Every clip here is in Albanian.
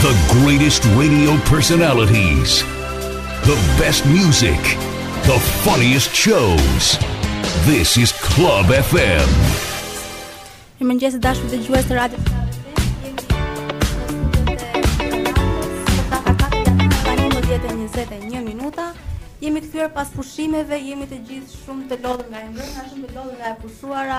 The greatest radio personalities. The best music. The funniest shows. This is Club FM. Mirëmëngjes të dashur dëgjues të radios. Një minuta Jemi kthyer pas pushimeve, jemi të gjithë shumë të lodhur nga e ngrëna, shumë të lodhur nga e pushuara.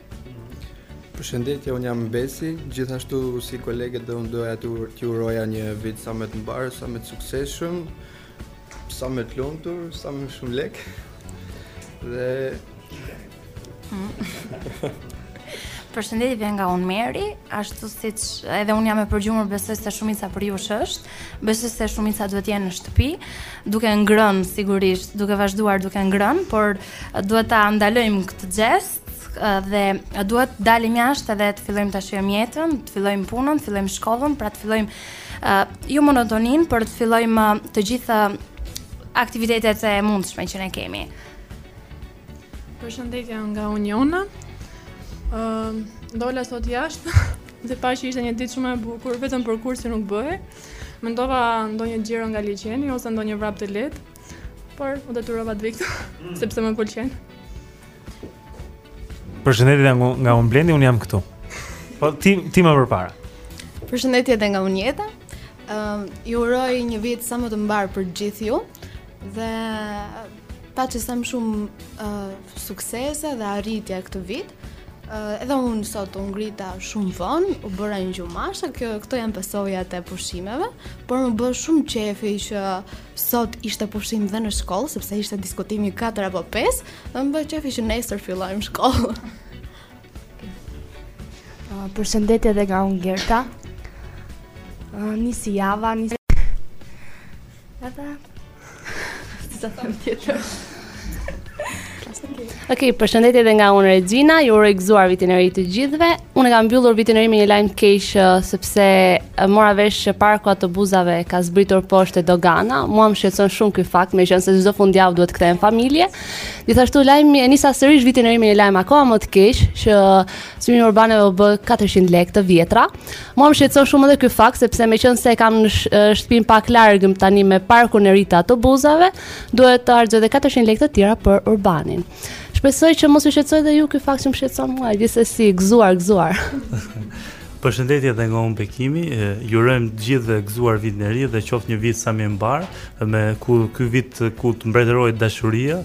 Përshëndetje, unë jam Besi, gjithashtu si kolegët dhe unë doja t'ju uroja një vit sa më të mbarë, sa më të suksesshëm, sa më të lumtur, sa më shumë lekë. Dhe Përshëndetje vjen nga unë Meri, ashtu siç edhe unë jam e përgjumur, besoj se shumica prej jush është. Besoj se shumica duhet të jenë në shtëpi, duke ngrën sigurisht, duke vazhduar duke ngrën, por duhet ta ndalojmë këtë xhest dhe duhet të dalim jashtë edhe të fillojmë ta shijojmë jetën, të fillojmë punën, të fillojmë shkollën, pra të fillojmë uh, jo monotoninë, por të fillojmë të gjitha aktivitetet e mundshme që ne kemi. Përshëndetje nga unë Jona, uh, dola sot jashtë, dhe pashë që ishte një ditë shumë e bukur, vetëm për kursin nuk bëhej, Mendova ndonjë xhiro nga liqeni ose ndonjë vrap të lehtë, Por, u detyrova të vij këtu, mm. sepse më pëlqen. Përshëndetje dhe nga unë Blendi, unë jam këtu. Po ti ti më përpara. Përshëndetje edhe nga unë Jeta. Ëm uh, ju uroj një vit sa më të mbarë për gjithë ju dhe paçi sa më shumë uh, suksese dhe arritje këtë vit. Uh, edhe unë sot u ngrita shumë vonë, u bëra një gjumashe, kjo, këto janë pasojat e pushimeve, por më bëhet shumë qejfi që Sot ishte pushim dhe në shkollë, sepse ishte diskutimi 4 apo 5, dhe më bëhet qejfi që nesër fillojmë shkollë. Uh, përshëndetje dhe nga unë Gerta. Uh, nisi java, nisi... Edhe... Sa të them tjetër. Ok, përshëndetje dhe nga unë Rexhina, ju uroj gëzuar vitin e ri të gjithëve. Unë e kam mbyllur vitin e ri me një lajm të keq sepse mora vesh që parku i autobusave ka zbritur poshtë te dogana. Mua më shqetëson shumë ky fakt, meqenëse çdo fundjavë duhet të kthehem në familje. Gjithashtu lajmi e nisa sërish vitin e ri me një lajm akoma më të keq që çmimi i urbaneve u bë 400 lekë të vjetra. Mua më shqetëson shumë edhe ky fakt sepse meqenëse kam dhe shtëpinë pak larg tani me parkun e ri të autobusave, duhet të harxoj edhe 400 lekë të tjera për urbanin. Shpresoj që mos ju shqetësoj dhe ju ky fakt që më shqetëson mua, gjithsesi, gëzuar, gëzuar. Përshëndetje dhe nga unë Bekimi, ju urojmë të gjithëve gëzuar vitin e ri dhe qoftë një vit sa më i mbarë, me ku ky vit ku të mbretërojë dashuria,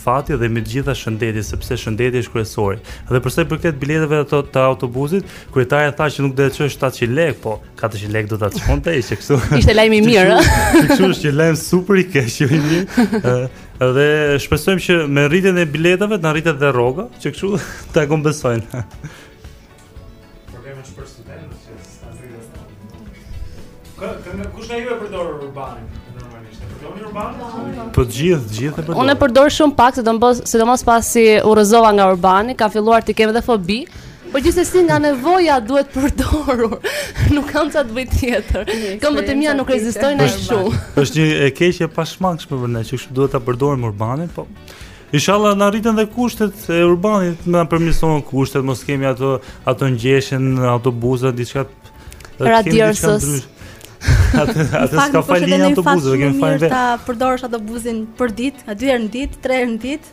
fati dhe mbi të gjitha shëndeti, sepse shëndeti është kryesori. Dhe përsa i përket biletave të, të autobusit, kryetari tha që nuk do të çojë 700 lekë, po 400 lekë do ta çonte, ishte kështu. Ishte lajm i mirë. Sigurisht që lajm super i keq, jo i mirë. Dhe shpresojmë që me rritjen e biletave të na rritet dhe rroga, që kështu ta kompensojnë. Kush na ju e përdor urbanin? Po të gjithë, të gjithë e përdor. Unë e përdor shumë pak, sidomos sidomos pasi u rrëzova nga urbani, kam filluar të kem edhe fobi. Po gjithsesi nga nevoja duhet përdorur. Nuk kam ça të bëj tjetër. Këmbët e mia nuk rezistojnë aq shumë. Është një e keqe e pashmangshme për ne, që kështu duhet ta përdorim urbanin, po. Inshallah na rriten dhe kushtet e urbanit, na përmirësohen kushtet, mos kemi ato ato ngjeshje në autobuza, diçka. Radiosës. Atë atë s'ka falë në autobuzë, kemi falë vetë. Ta përdorësh autobuzin përditë, dy herë në ditë, tre herë në ditë.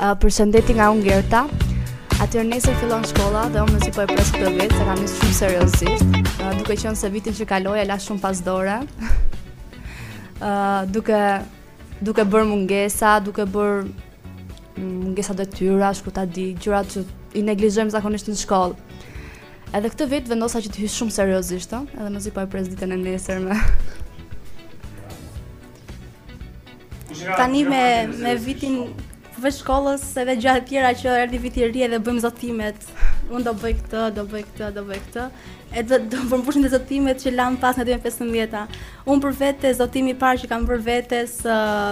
Uh, përshëndetje nga unë Gerta. Atëherë nesër fillon shkolla dhe unë mezi po e pres këtë vit, se e kam nisur shumë seriozisht, uh, duke qenë se vitin që kaloi e lashë shumë pas dore. Ëh, uh, duke duke bërë mungesa, duke bërë Mungesa detyrash, ku ta di, gjëra që i neglizhojmë zakonisht në shkollë. Edhe këtë vit vendosa që të hyj shumë seriozisht, ëh, edhe mezi po e pres ditën e nesërme. Tani me me vitin përveç shkollës edhe gjëra të tjera që erdhi viti i ri edhe bëjmë zotimet. Unë do bëj këtë, do bëj këtë, do bëj këtë. E do të përmbushim ato zotimet që lamë pas në 2015-a. Unë për vete, zotimi i parë që kam për veten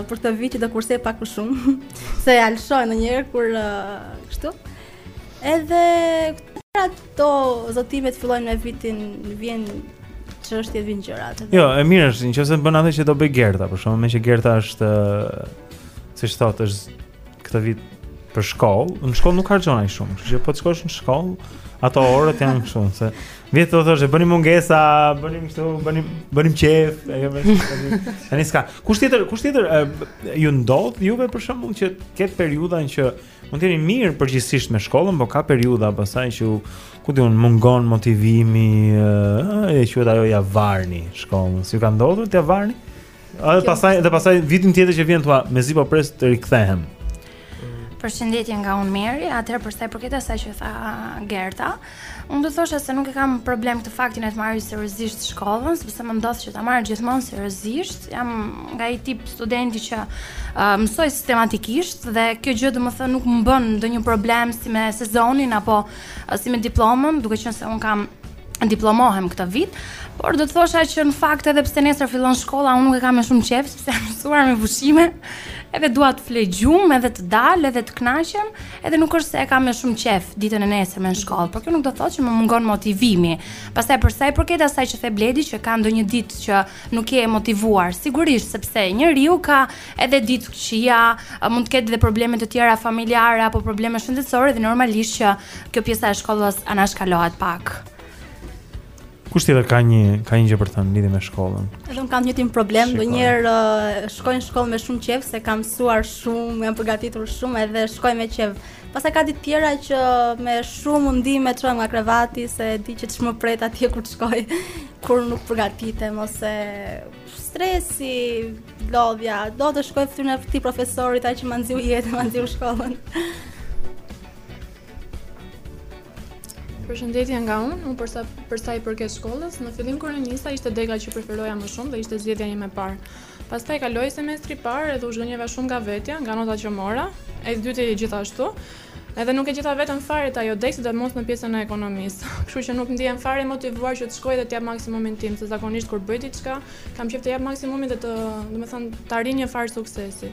për këtë vit që do kursej pak më shumë. se ia lëshoj ndonjëherë kur kështu. Edhe këto ato zotimet fillojnë me vitin vjen siç është që vijnë gjërat. Jo, e mira është, në qoftë se bën atë që do bëj Gerta, për shembull, meqë Gerta është, si i thonë, është Këtë vit për shkollë, në shkollë nuk harxhon aq shumë, kështu që po të shkosh në shkollë, ato orët janë kështu, se vjet do thoshe bënim mungesa, bënim kështu, bënim bënim qejf, e ke vesh. Tani s'ka. Kush tjetër, kush tjetër e, ju ndodh juve për shembull që ka periudha që mund të jeni mirë përgjithësisht me shkollën, por ka periudha pastaj që ju- ku di unë mungon motivimi, e, e quhet ajo ia varni shkollën. Si ju ka ndodhur t'ia varni? Edhe pastaj dhe pastaj vitin tjetër që vjen thua, mezi po pres të rikthehem. Përshëndetje nga unë Meri, atëherë për sa i përket asaj që tha Gerta, unë do thosha se nuk e kam problem këtë faktin e të marrë seriozisht shkollën, sepse më ndodh që ta marr gjithmonë seriozisht. Jam nga ai tip studenti që uh, mësoj sistematikisht dhe kjo gjë do më thënë nuk më bën ndonjë problem si me sezonin apo uh, si me diplomën, duke qenë se unë kam diplomohem këtë vit, por do të thosha që në fakt edhe pse nesër fillon shkolla, unë nuk e kam me shumë qef, sepse jam mësuar me pushime, edhe dua të flej gjumë, edhe të dal, edhe të kënaqem, edhe nuk është se e kam me shumë qef ditën e nesërme në shkollë, por kjo nuk do të thotë që më mungon motivimi. Pastaj për sa i përket asaj që the Bledi që ka ndonjë ditë që nuk je motivuar, sigurisht sepse njeriu ka edhe ditë këqija, mund të ketë edhe probleme të tjera familjare apo probleme shëndetësore dhe normalisht që Kjo pjesa e shkollës anashkalohet pak. Kush tjetër ka një ka një gjë për të thënë lidhje me shkollën? Edhe un kam një tip problem, ndonjëherë uh, shkoj në shkollë me shumë qejf se kam mësuar shumë, jam përgatitur shumë edhe shkoj me qejf. Pastaj ka ditë tjera që me shumë mundim çohem nga krevati se di që ç'më pret atje kur të shkoj, kur nuk përgatitem ose stresi, lodhja, do të shikoj fytyrën e këtij profesorit ai që më nxiu jetën, më nxiu shkollën. Përshëndetje nga unë, unë përsa, përsa i përket shkollës, në fillim kur nisa ishte dega që preferoja më shumë dhe ishte zgjedhja ime e parë. Pastaj kaloi semestri i parë edhe u zhgënjeva shumë nga vetja, nga notat që mora, e i dyti gjithashtu, edhe nuk e gjeta veten fare te ajo degë sidomos në pjesën e ekonomisë. Kështu që nuk ndihem fare motivuar që të shkoj dhe të jap maksimumin tim, se zakonisht kur bëj diçka, kam qef të jap maksimumin dhe të, domethënë, të arrij një farë suksesi.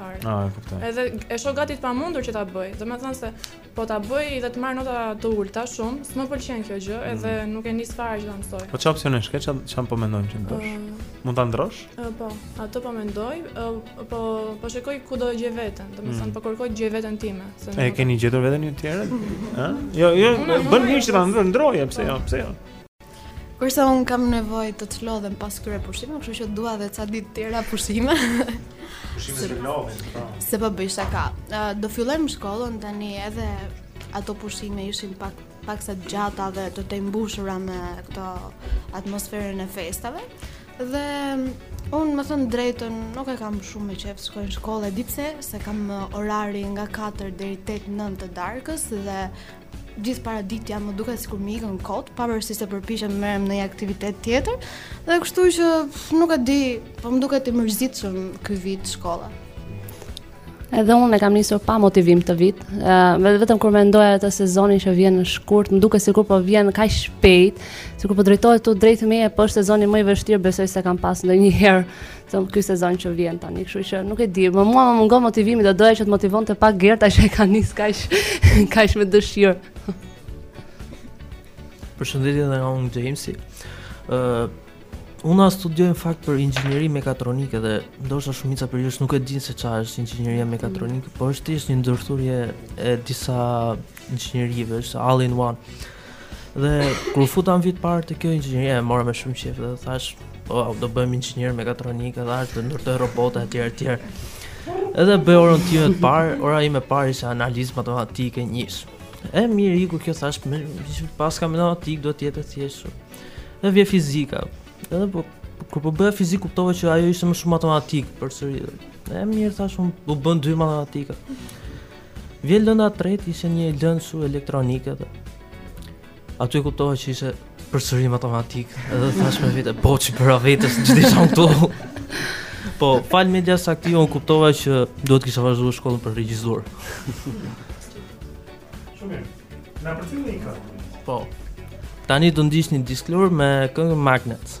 Ah, e kuptoj. Edhe e shoh gati të pamundur që ta bëj. Domethënë se po ta bëj dhe të marr nota të ulta shumë, s'më pëlqen kjo gjë, mm. edhe nuk e nis fare që ta mësoj. Po çfarë opsionesh ke? Çfarë çfarë po mendon që të bësh? Uh, Mund ta ndrosh? Uh, po, atë po mendoj, uh, po po shikoj ku do gjej veten, domethënë mm. po kërkoj gjej veten time, se E keni gjetur veten ju tjerët? Ëh? jo, jo, bën mirë që ta ndrosh, pse jo, pse jo? Kurse unë kam nevojë të çlodhem pas këtyre pushimeve, kështu që dua edhe ca ditë tjera pushime. Pushimet të lodhin, po. S'po bëj shaka. Do fillojmë shkollën tani edhe ato pushime ishin pak paksa të gjata dhe të të mbushura me këtë atmosferën e festave. Dhe unë me thënë të drejtën, nuk e kam shumë me qef të shkoj në shkollë, e di pse se kam orarin nga 4 deri 8-9 të darkës dhe Gjithë paraditja më duket sikur më ikën kot, pavarësisht se përpiqem të merrem me ndonjë aktivitet tjetër, dhe kështu që nuk e di, po më duket i mërzitshëm ky vit shkollor. Edhe unë e kam nisur pa motivim këtë vit. Ëh, uh, vetëm kur mendoj atë sezonin që vjen në shkurt, më duket sikur po vjen kaq shpejt, sikur po drejtohet ktu drejt meje, po është sezoni më i vështirë, besoj që kam pas ndonjëherë Thonë ky sezon që vjen tani, kështu që nuk e di, më mua më mungon motivimi dhe doja që të motivonte pak Gerta që e ka nisur kaq kaq me dëshirë. Përshëndetje nga unë Jamesi. Ë uh, Unë studioj në fakt për inxhinieri mekatronike dhe ndoshta shumica prej jush nuk e dinë se çfarë është inxhinieria mekatronike, por është thjesht një ndërthurje e disa inxhinierive, është all in one. Dhe kur u futa vit parë te kjo inxhinieria e mora me shumë qejf dhe thashë, po oh, do bëhem inxhinier mekatronik, edhe do ndërtoj robota etj etj. Edhe bëj orën time të parë, ora ime e parë ishte analizë matematike një. E mirë iku kjo thashë, më pas s'kam matematikë do të jetë e thjeshtë. Dhe vjen fizika. Edhe po kur po bëja fizikë kuptova që ajo ishte më shumë matematikë përsëri. E mirë thashë, u bënë dy matematika. Vjen lënda e tretë ishte një lëndë shu elektronike dhe aty kuptova që ishte përsëri matematikë dhe thashë me vete po që për vetës që di shumë këtu po falë medias aktive unë kuptova që duhet të kisha vazhduar shkollën për regjisurë Shumë mirë, na përcill një këngë Po, tani do ndiqni Disclosure me këngën Magnets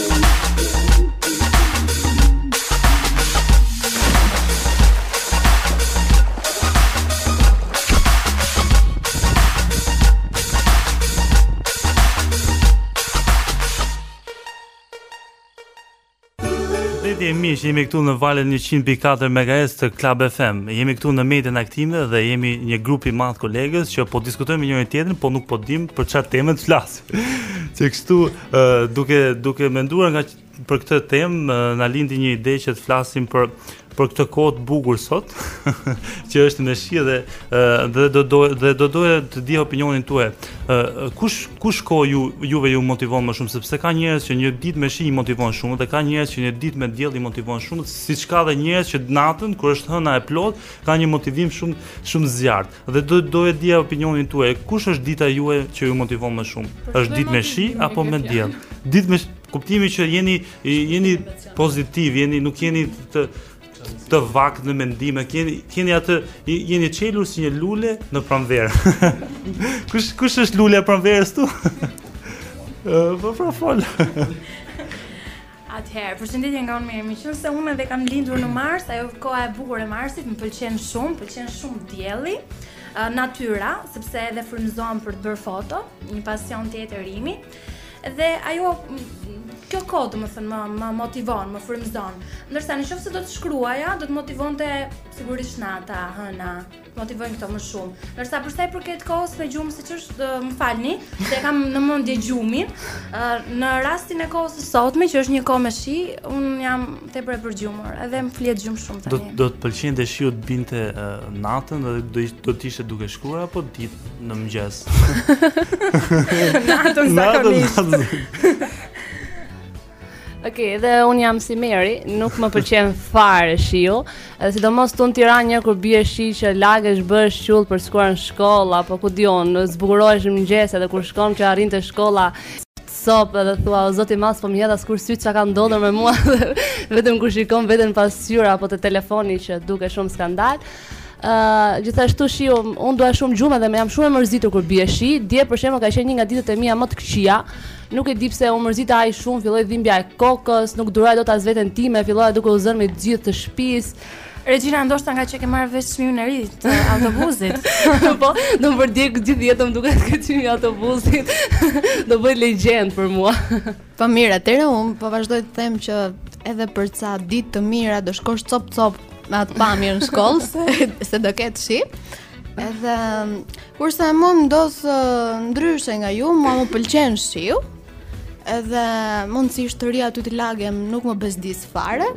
që jemi këtu në valën 100.4 MHz të Club FM. Jemi këtu në median aktive dhe jemi një grup i madh kolegës që po diskutojmë me njëri-tjetrin, po nuk po dimë për çfarë teme të flasim. Se kështu duke duke menduar nga për këtë temë na lindi një ide që të flasim për për këtë kohë të bukur sot, që është me shi dhe dhe do do dhe do doja të dija opinionin tuaj. Kush kush kohë ju juve ju motivon më shumë sepse ka njerëz që një ditë me shi i motivon shumë dhe ka njerëz që një ditë me diell i motivon shumë, siç ka dhe njerëz që natën kur është hëna e plotë, kanë një motivim shumë shumë të zjarrtë. Dhe do të doja të dija opinionin tuaj, kush është dita juaj që ju motivon më shumë? Është ditë me shi apo me diell? Ditë me kuptimin që jeni jeni pozitiv, jeni nuk jeni të të vakët në mendime, jeni, jeni atë, jeni çelur si një lule në pranverë. kush, kush është lule e pranverës tuaj? Po pra fol. Atëherë, përshëndetje nga unë Miri, meqenëse unë edhe kam lindur në Mars, ajo koha e bukur e Marsit më pëlqen shumë, më pëlqen shumë dielli, natyra, sepse edhe frymëzohem për të bërë foto, një pasion tjetër i imi. Dhe ajo kjo kohë domethënë më, më motivon, më frymëzon. Ndërsa në qoftë se do të shkruaja, do të motivonte sigurisht nata, hëna, motivojnë këto më shumë. Ndërsa për sa i përket kohës me gjumë, siç është, më falni, se kam në mendje gjumin. Në rastin e kohës së sotme, që është një kohë me shi, un jam tepër e përgjumur, edhe më flihet gjumë shumë tani. Do të pëlqente shiu të binte uh, natën dhe do të ishte duke shkruar apo ditë në mëngjes. natën zakonisht. Ok, dhe unë jam si Meri, nuk më pëlqen fare shiu Edhe sidomos tani në Tiranë kur bie shi që lagesh bëhesh qull për shkuar në shkollë apo ku di unë, zbukurohesh në mëngjes edhe kur shkon që arrin te shkolla copë edhe thua, o zot im a s'po m'i hedh askush sytë ça ka ndodhur me mua Vetëm kur shikon veten pasqyra apo te telefoni që dukesh shumë skandal Ëh, gjithashtu shiu, unë dua shumë gjumë dhe jam shumë e mërzitur kur bie shi. Dje për shembull ka qenë një nga ditët e mia më të këqija. Nuk e di pse u mërzita aq shumë, filloi dhimbja e kokës, nuk duroja dot as veten time, fillova duke u zënë me të gjithë të shtëpisë. Regjina ndoshta ngaqë ke marrë vesh çmimin e ri të autobusit. po, do më përndjekë gjithë jetën duke këtë çmimin e autobusit. do bëhet legjendë për mua. Po mirë, atëherë un po vazhdoj të them që edhe për ca ditë të mira do shkosh copë-copë me atë pamje në shkollë se, se do ketë shi. Edhe kurse mua ndoshta ndryshe nga ju, mua më pëlqen shiu. Edhe mundësisht të rri aty të lagem, nuk më bezdis fare.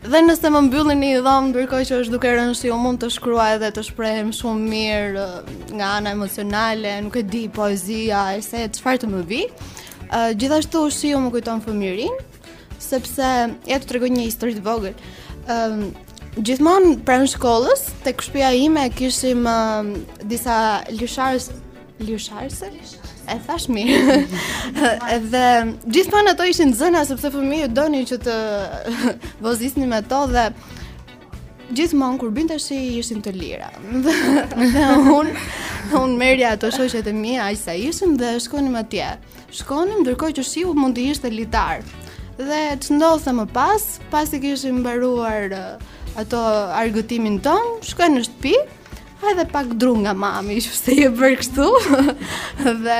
Dhe nëse më mbyllin në një dhomë ndërkohë që është duke rënë shi, unë mund të shkruaj dhe të shprehem shumë mirë nga ana emocionale, nuk e di, poezi, ese, çfarë të më vijë. Uh, gjithashtu shiu më kujton fëmijërinë, sepse, ja të tregoj një histori të vogël, um, gjithmonë pranë shkollës, tek shpia ime kishim uh, disa lisharës Lisharëse? E thashë mirë. Edhe gjithmonë ato ishin të zëna sepse fëmijët donin që të vozisnin me to dhe gjithmonë kur binte shi ishin të lira. dhe un un merrja ato shoqet e mia aq sa ishim dhe shkonim atje. Shkonim ndërkohë që shiu mund të ishte litar. Dhe ç'ndodhte më pas, pasi kishim mbaruar uh, ato argëtimin tonë, shkoja në shtëpi, Haja edhe pak dru nga mami, që pse je bërë kështu. dhe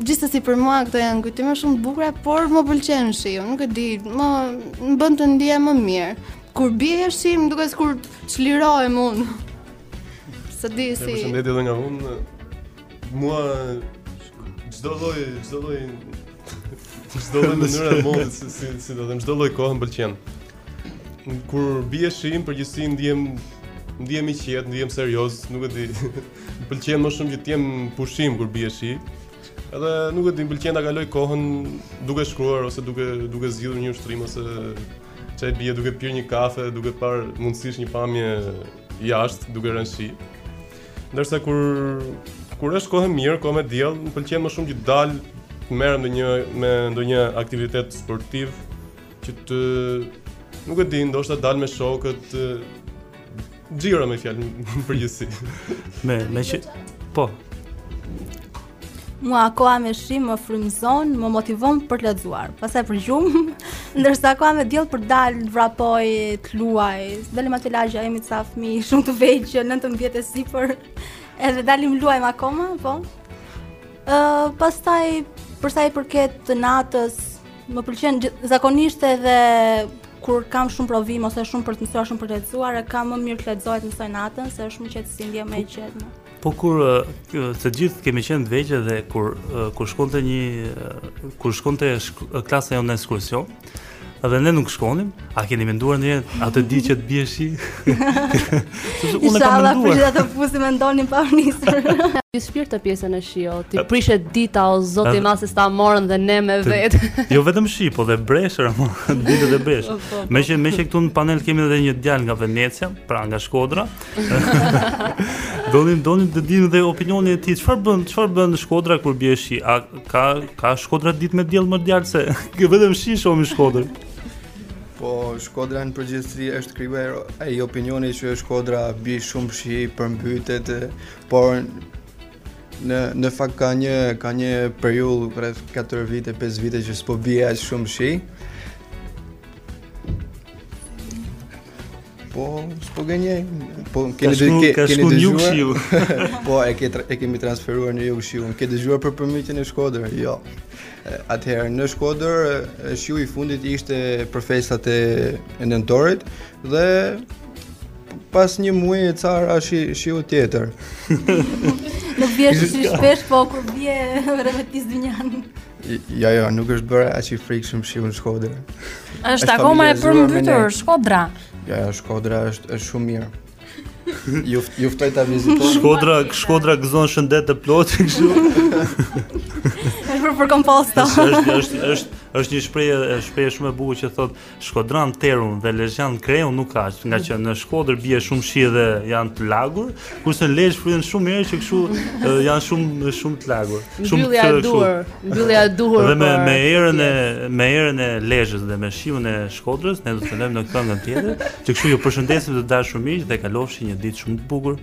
gjithsesi për mua këto janë kujtime shumë të bukura, por më pëlqen shiu, nuk e di, më më bën të ndihem më mirë. Kur bie shi, më duket sikur çlirohem unë. S'e di si. Ju përshëndetje edhe nga unë. Mua çdo lloj, çdo lloj çdo lloj mënyra mund si si si do të them çdo lloj kohë më pëlqen. Kur bie shi në përgjithësi ndihem ndihem i qetë, ndihem serioz, nuk e di. Më pëlqen më shumë që të jem pushim kur bie shi. Edhe nuk e di, më pëlqen ta kaloj kohën duke shkruar ose duke duke zgjidhur një ushtrim ose ça i bie duke pirë një kafe, duke parë mundësisht një pamje jashtë, duke rënë shi. Ndërsa kur kur është kohë e mirë, kohë me diell, më pëlqen më shumë që të dal të merrem në një me ndonjë aktivitet sportiv, që të nuk e di, ndoshta dal me shokët xhiro me fjalë në përgjithësi. me një fjalë po. Mua koha me shi më frymëzon, më motivon për të lexuar. Pastaj për gjumë, ndërsa koha me diell për të dal të vrapoj, të luaj. Dalim te lagja jemi ca fëmijë shumë të vegjël që 19 e sipër. Edhe dalim luajmë akoma, po. Ë, uh, pastaj për sa i përket natës, Më pëlqen zakonisht edhe kur kam shumë provim ose shumë për të mësuar, shumë për të lexuar, e kam më mirë të lexoj të mësoj natën se është më qetësi ndihem më e qetë. Po kur të gjithë kemi qenë të vegjël dhe kur kur shkonte një kur shkonte klasa jonë në ekskursion, edhe ne nuk shkonim, A keni menduar ndonjëherë atë ditë që të bjerë shi? Unë kam menduar. Isha dhe të fusi me ndonin pa unisër. Të shpifur të bjerë shi, o. T'i prishet dita, o zoti masi s'na morën dhe ne me vetë. Jo vetëm shi, po dhe breshër, ama ditë dhe breshër. Po, po, po. Meqë, meqë këtu në panel kemi dhe një djalë nga Venecia, pra nga Shkodra. Donim, donim të dinim dhe opinionin e tij, çfarë bën, çfarë bën në Shkodra kur bie shi? A ka, ka Shkodra ditë me diell me një fjalë se vetëm shi shohim në Shkodrë. Po Shkodra në përgjithësi është krijuar ai opinioni që Shkodra bi shumë shi përmbytet, por në në fakt ka një ka një periudhë rreth 4 vite, 5 vite që s'po bie as shumë shi. Po, s'po gënjej. Po keni dëgjuar, ke, keni dëgjuar. po e ke e kemi transferuar në jug shiun. Ke dëgjuar për përmbytje në Shkodër? Jo. Atëherë në Shkodër shiu i fundit ishte për festat e nëntorit dhe pas një muaj e ca ra shi shiu tjetër. Nuk bie shi shpesh po kur bie lemeris dynjan. Jo, jo, nuk është bërë aq i frikshëm shiu në Shkodër. Është akoma e përmbytur Shkodra. Jo, jo, Shkodra është është shumë mirë. Ju ju ftoj ta vizitoni. Shkodra, Shkodra gëzon shëndet të plotë kështu. Është për për komposto. Është është është është një shprehje, shprehje shumë e bukur që thotë Shkodran Terun dhe Lezhjan Krehun nuk ka, ngaqë në Shkodër bie shumë shi dhe janë të lagur, kurse në Lezhë fryen shumë erë që kështu janë shumë shumë të lagur. Shumë mbyllja e duhur, mbyllja e duhur. Dhe me me erën e me erën e Lezhës dhe me shiun e Shkodrës, ne do të lëmë në këngën tjetër, që kështu ju përshëndesim të dashur miq dhe kalofshi një ditë shumë të bukur.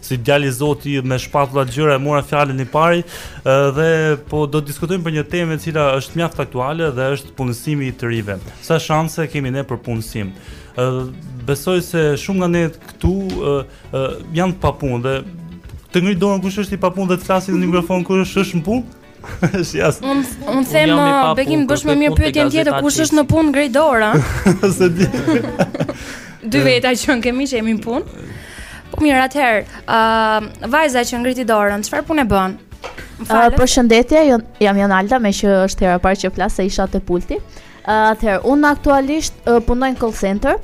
si djali i zoti me shpatulla të gjëra e mora fjalën i pari dhe po do të diskutojmë për një temë e cila është mjaft aktuale dhe është punësimi i të rinjve. Sa shanse kemi ne për punësim? Ë besoj se shumë nga ne këtu ë janë pa punë dhe të ngrejë dorën kush është i papunë dhe të flasë në mikrofon kush është në punë? Si as. Un un them uh, bekim bësh më mirë pyetjen tjetër kush është në punë ngre dorën. Se di. Dy veta që ne kemi që jemi në punë. Po mirë atëherë, ë uh, vajza që ngriti dorën, çfarë punë bën? Uh, përshëndetje, jo, jam Jonalda, meqë është hera e parë që flas se isha te pulti. Uh, atëherë, unë aktualisht uh, punoj në call center,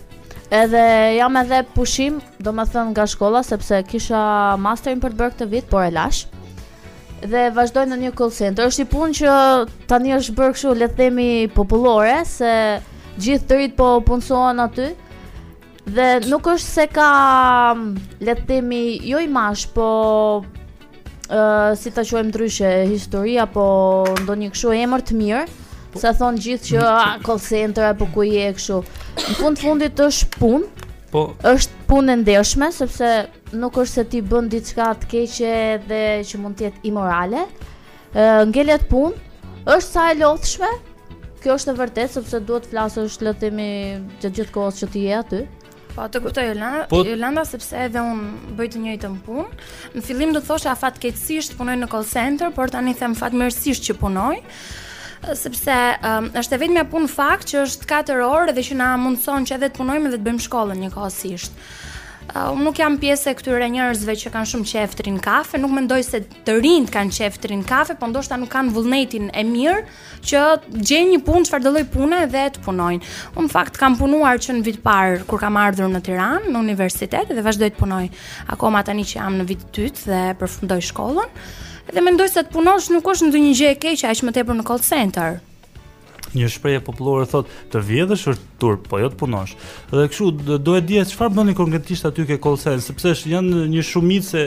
edhe jam edhe pushim, domethënë nga shkolla, sepse kisha masterin për të bërë këtë vit, por e lashë. dhe vazhdoj në një call center. Është një punë që tani është bërë kështu le të themi popullore se gjithë të rinjtë po punësohen aty. Dhe nuk është se ka le të themi jo imazh, po ë uh, si ta quajmë ndryshe histori apo ndonjë kështu emër të mirë. Po, sa thonë gjithë që a, call center apo ku je kështu. Në fund të fundit është punë. Po. Është punë e ndershme sepse Nuk është se ti bën diçka të keqe dhe që mund të jetë imorale. Ë ngelet punë, është sa e lodhshme. Kjo është e vërtetë sepse duhet të flasësh le të themi gjatë gjithë kohës që ti je aty. Po të kuptoj Jolanda, po, Jolanda sepse edhe un bëj të njëjtën punë. Në fillim do thosha fatkeqësisht punoj në call center, por tani them fatmirësisht që punoj sepse um, është e vetmja punë fakt që është 4 orë dhe që na mundëson që edhe të punojmë dhe të bëjmë shkollën njëkohësisht. Unë nuk jam pjesë e këtyre njerëzve që kanë shumë qejf të rrinë kafe, nuk mendoj se të rinjtë kanë qejf të rrinë kafe, por ndoshta nuk kanë vullnetin e mirë që të gjejnë një punë çfarëdo lloj pune dhe të punojnë. Unë në fakt kam punuar që në vit të parë kur kam ardhur në Tiranë, në universitet dhe vazhdoj të punoj akoma tani që jam në vit të dytë dhe përfundoj shkollën. Dhe mendoj se të punosh nuk është ndonjë gjë e keqe aq më tepër në call center. Një shprehje popullore thotë, të vjedhësh është turp, po jo të punosh. Dhe kështu dua të di çfarë bëni konkretisht aty ke call center, sepse është janë një shumicë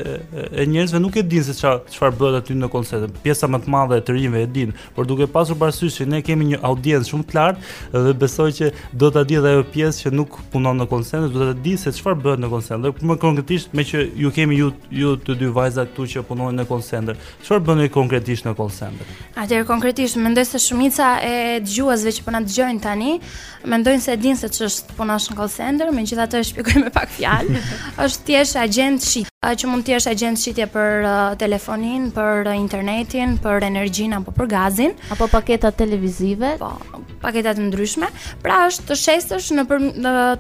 e njerëzve nuk e dinë se çfarë çfarë bëhet aty në call center. Pjesa më e madhe e të rinjve e dinë, por duke pasur parasysh që ne kemi një audiencë shumë të lartë dhe besoj që do ta di edhe ajo pjesë që nuk punon në call center, do ta di se çfarë bëhet në call center. Më konkretisht meqë ju kemi ju ju të dyja vajza këtu që punoni në call center. Çfarë bëni konkretisht në call center? Atëherë konkretisht mendoj se shumica e dëgjuesve që po na dëgjojnë tani mendojnë se e dinë se ç'është puna në call center, megjithatë e shpjegoj me pak fjalë. është thjesht agjent shitje, që mund të jesh agjent shitje për uh, telefonin, për uh, internetin, për energjinë apo për gazin, apo paketa televizive, po, paketa të ndryshme. Pra është të shesësh në për,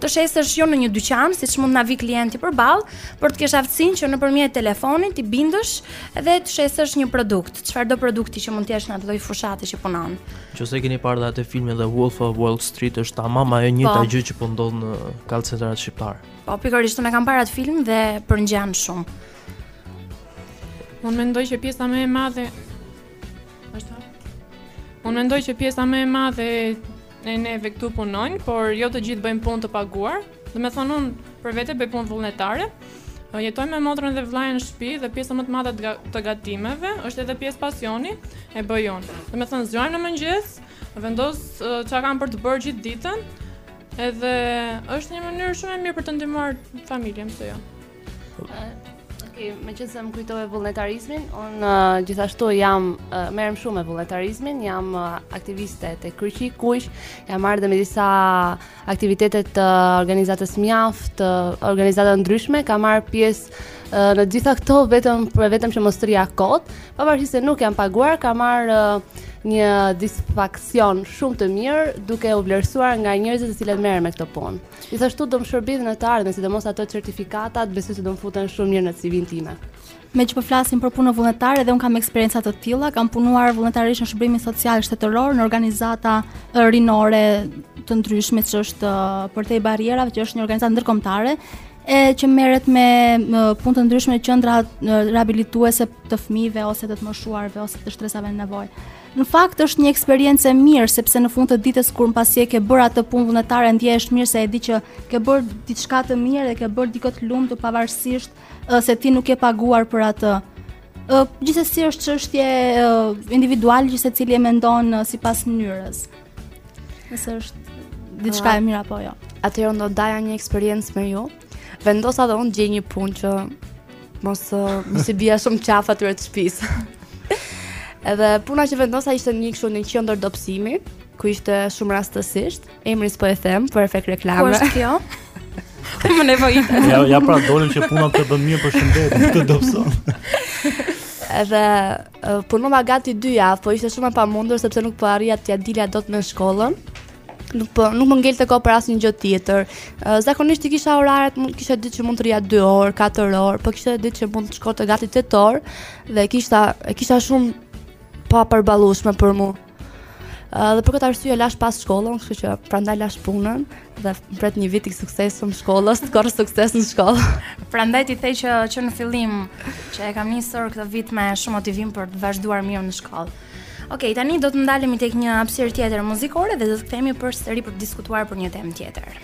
të shesësh jo në një dyqan, siç mund na vijë klienti përballë, por të kesh aftësinë që nëpërmjet telefonit të bindësh Edhe të shesësh një produkt, çfarëdo produkti që mund të jesh në atë lloj fushate që punon. Qoftë se keni parë dhe atë filmin The Wolf of Wall Street është tamam e njëjta gjë që po ndodh në call centrat shqiptarë. Po, pikërisht unë e kam parë atë film dhe përngjan shumë. Unë mendoj që pjesa me e madhe... Unë mendoj që pjesa më e madhe e neve këtu punojnë, por jo të gjithë bëjmë punë të paguar, Domethënë unë për vete bëj punë vullnetare, jetoj me motrën dhe vllain në shpi dhe pjesën më të madhe të gatimeve, është edhe pjesë pasioni e bëj unë. Domethënë zgjohem në mëngjes, vendos ça kam për të bërë gjithë ditën, edhe është një mënyrë shumë e mirë për të ndihmuar familjen, pse jo. Okej, okay, meqenëse më kujtove vullnetarizmin, un uh, gjithashtu jam uh, merrem shumë me vullnetarizmin, jam uh, aktiviste te Kryqi i Kuq, jam marrë dhe me disa aktivitete të organizatës Mjaft, organizata të ndryshme, kam marrë pjesë uh, në të gjitha këto vetëm e vetëm që mos të rrija kot, pavarësisht se nuk jam paguar, kam marrë uh, një sodisfaksion shumë të mirë duke u vlerësuar nga njerëzit të cilët merren me këtë punë. Gjithashtu do më shërbejnë në të ardhmen, sidomos ato certifikatat, besoj se do më futen shumë mirë në CV-n time. Meqë po flasim për punë vullnetare dhe un kam eksperienca të tilla, kam punuar vullnetarisht në shërbimin social shtetëror, në organizata rinore të ndryshme siç është Përtej Barrierave, që është një organizatë ndërkombëtare e që merret me punë të ndryshme qendra rehabilituese të fëmijëve ose të të moshuarve ose të shtresave në nevojë. Në fakt është një eksperiencë e mirë sepse në fund të ditës kur mbasi e ke bërë atë punë vullnetare ndjehesh mirë se e di që ke bërë diçka të mirë dhe ke bërë dikë të lumtur pavarësisht se ti nuk je paguar për atë. Ë gjithsesi është çështje individuale gjithsecili e mendon sipas mënyrës. Nëse është diçka e mirë apo jo. Atëherë do ndaja një eksperiencë me ju. Vendosa dhe unë të gjej një punë që mos mos i bia shumë qaf atyre të shtëpisë. Edhe puna që vendosa ishte një kështu një qendër dobësimi, ku ishte shumë rastësisht. Emrin s'po e them për efekt reklame. Ku është kjo? Më nevojitet. Ja, ja pra dolëm që puna të bën mirë për shëndetin, të dobëson. Edhe punova gati 2 javë, po ishte shumë e pamundur sepse nuk po arrija t'ia dilja dot me shkollën. nuk po nuk më ngelte kohë për asnjë gjë tjetër. Zakonisht i kisha oraret, mund kisha ditë që mund të rrija 2 orë, 4 orë, po kisha ditë që mund të shkonte gati 8 orë dhe kisha e kisha shumë papërballueshme për mua. Dhe për këtë arsye lashë pas shkollën, kështu që prandaj lashë punën dhe pret një vit i suksesshëm shkollës, të korr sukses në shkollë. Prandaj ti thashë që që në fillim që e kam nisur këtë vit me shumë motivim për të vazhduar mirë në shkollë. Okej, okay, tani do të ndalemi tek një hapësirë tjetër muzikore dhe do të kthehemi përsëri për të diskutuar për një temë tjetër.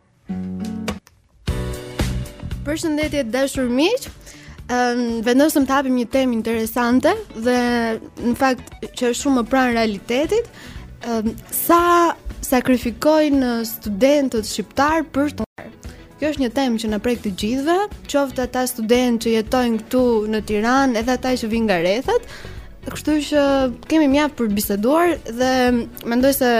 Përshëndetje dashur miq. Um, vendosëm të hapim një temë interesante dhe në fakt që është shumë më pranë realitetit, um, sa sakrifikojnë studentët shqiptarë për të Kjo është një temë që na prek të gjithëve, qoftë ata studentë që jetojnë këtu në Tiranë, edhe ata që vijnë nga rrethet. Kështu që kemi mjaft për biseduar dhe mendoj se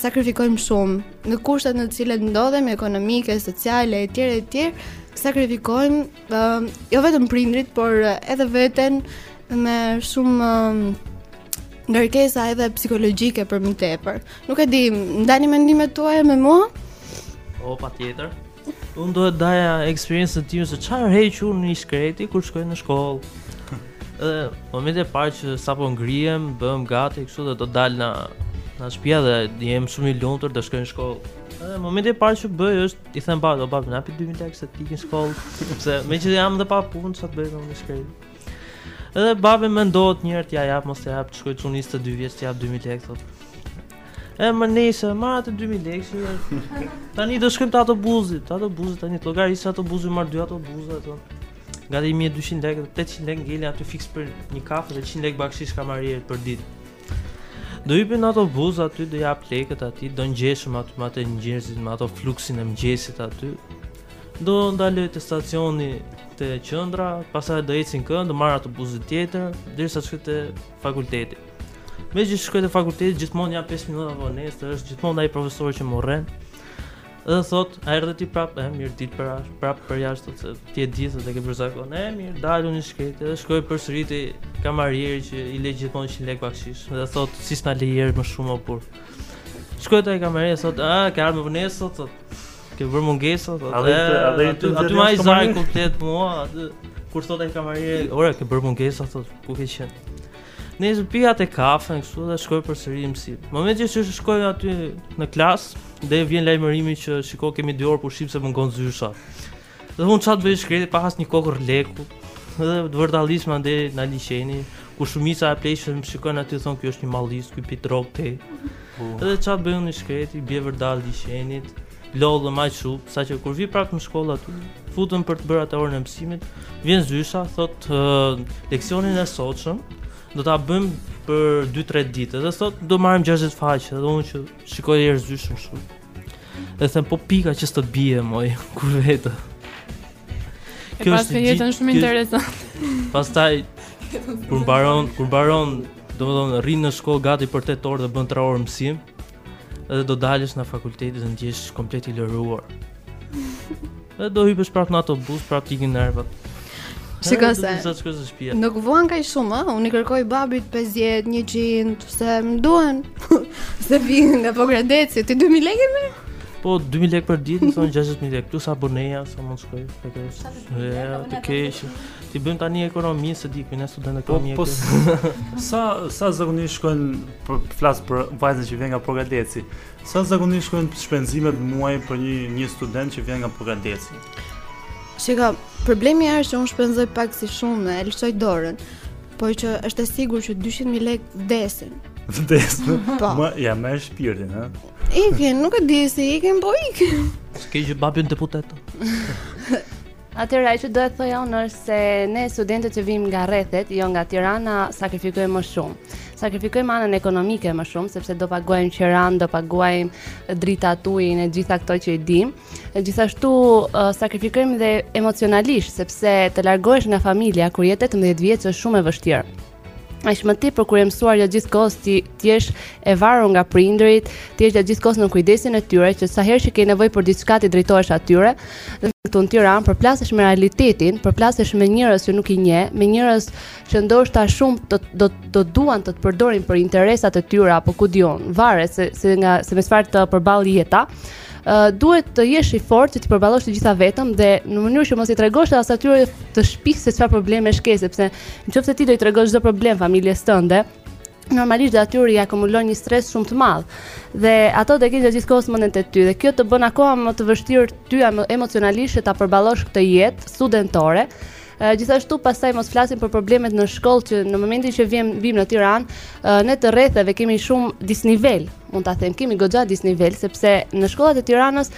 sakrifikojmë shumë në kushtet në të cilat ndodhemi ekonomike, sociale etj etj, sakrifikojmë uh, jo vetëm prindërit, por edhe veten me shumë uh, ngarkesa edhe psikologjike për më tepër. Nuk e di, ndani mendimet tuaja me mua? O, patjetër. Unë do të ndaja eksperiencën time se çfarë heq unë i shkreti kur shkoj në shkollë. Edhe momentin e parë që sapo ngrihem, bëhem gati kështu dhe do dal nga shtëpia dhe jem shumë i lumtur të shkoj në shkollë. Edhe momentin e parë që bëj është i them babës, babë, ma jep 2000 lekë se të iki shkollë, sepse meqenëse jam dhe pa punë, çfarë të bëj unë i shkreti. Edhe babi mendohet një herë t'ia jap mos t'ia jap, shko çuni njëzet e dy vjeç t'ia jap 2000 lekë thotë. E më në fund, marr atë 2.000 lekë që dhe... Tani do shkojmë te autobusi, te autobusi, tani të llogaris sa autobusi, marr dy autobusë, ato... Gati 1.200 lekë, 800 lekë ngelen aty fix për një kafe dhe 100 lekë bakshish kamarierit për ditë. Do hipi në autobus aty, do jap lekët aty, do ngjeshem aty me ata njerëzit, me atë fluksin e mëngjesit aty. Do ndaloj te stacioni te qendra, pastaj do ecin këmbë, do marr autobusin tjetër, derisa që fakulteti. Meqë shkoj te fakulteti, gjithmonë jam 5 minuta vonesë, se është gjithmonë ai profesori që më rren. Dhe thotë, a erdhe ti prapë, e mirë dil përjashta, prapë përjashta, se ti e ditë dhe ke për zakon, e mirë, dal unë i shkreti, dhe shkoj përsëri te kamarieri që i le gjithmonë njëqind lekë bakshish, dhe thotë, si s'na le njeri më shumë o burrë. Shkoj te kamarieri, thotë, a, ke ardhë me vonesë, thotë, thotë, Ke bërë mungesë, thotë. A dhe a dhe aty aty më iku zëri komplet mua, aty kur thotë ai kamarieri, ore ke bërë mungesë, thotë, ku ke qenë? Nejse pi atë kafen kështu dhe shkoj përsëri në mësim. Momenti që shkoj aty në klasë, dhe vjen lajmërimi që shiko kemi dy orë pushim se mungon zysha. Dhe unë ça të bëj i shkreti pa asnjë kokërr leku Dhe të vërdallisem andej nga liqeni Ku shumica e pleqve më shikojnë aty thonë ky është manjak, ky pi drogë tipo. Dhe ça të bëj unë i shkreti, bie vërdallë liqenit Lodhem aq shumë, sa që kur vij prapë në shkollë aty Futem për të bërë atë orën e mësimit Vjen zysha, thotë uh, leksionin e sotëm Do ta bëjmë për 2-3 ditë Dhe sot do marrim 60 faqe Dhe unë që shikoj ashtu zyshën shumë Dhe them po pika që s'të bie moj, kur vete. E Kjo paska jetën shumë interesante. Pastaj kur mbaron, kur mbaron, domethënë rrin në shkollë gati për 8 orë dhe bën 3 orë mësim. Edhe do dalësh nga fakulteti dhe ndihesh komplet i liruar. Dhe do hypësh prapë në autobus, prapë t'ikin nervat. Shiko se, nuk vuan kaq shumë, ha? unë i kërkoj babit 50, 100, se më duhen, se vjen nga Pogradeci, ti 2.000 lekë më? Po, 2.000 lekë për ditë, domethënë 60.000 lekë, plus aboneja, sa mund shkojë, për të kërës, të keshë, ti bën tani ekonomi, se di, për në student po, ekonomi, po, po, sa, sa zakonisht shkojnë, për, flas për vajzën që vjen nga Pogradeci, Sa zakonisht shkojnë shpenzimet në muaj për një një student që vjen nga Pogradeci? Shiko, problemi është që unë shpenzoj paksi shumë, e lëshoj dorën, por që është e sigurt që 200.000 lek vdesin. Vdesin? Po. Më, ja, me shpirtin, ha? Ikin, nuk e di si ikin, po ikin. S'ke dhe babin deputet. Atëherë ajo që doja të thoja unë është se ne studentët që vijmë nga rrethet, jo nga Tirana, sakrifikojmë më shumë. Sakrifikojmë anën ekonomike më shumë sepse do paguajmë qiranë, do paguajmë dritat, ujin e gjitha këto që i dimë. Gjithashtu uh, sakrifikojmë dhe emocionalisht sepse të largohesh nga familja kur je 18 vjeç është shumë e vështirë. Aq më tepër kur je mësuar gjatë gjithë kohës ti të jesh e varur nga prindërit, ti të jesh gjatë gjithë kohës në kujdesin e tyre që sa herë që ke nevojë për diçka t'i drejtohesh atyre. Dhe këtu në Tiranë përplasesh me realitetin, përplasesh me njerëz që nuk i njeh, me njerëz që ndoshta shumë të, do do duan të të përdorin për interesat e tyre apo ku di unë, varet se se nga se me çfarë të përball jeta duhet të jesh i fortë që t'i përballosh të gjitha vetëm dhe në mënyrë që mos i tregosh as atyre të shpisë se çfarë problemesh ke sepse Nëse ti do i tregosh çdo problem familjes tënde, normalisht dhe atyre i akumulon një stres shumë të madh. Dhe ato do ta kenë gjithë kohës mendën te ty dhe kjo të bën akoma më të vështirë ty emocionalisht që ta përballosh këtë jetë studentore. Gjithashtu pastaj mos flasim për problemet në shkollë që në momentin që vim vim në Tiranë, ne të rretheve kemi shumë disnivel, mund ta them, kemi goxha disnivel sepse në shkollat e Tiranës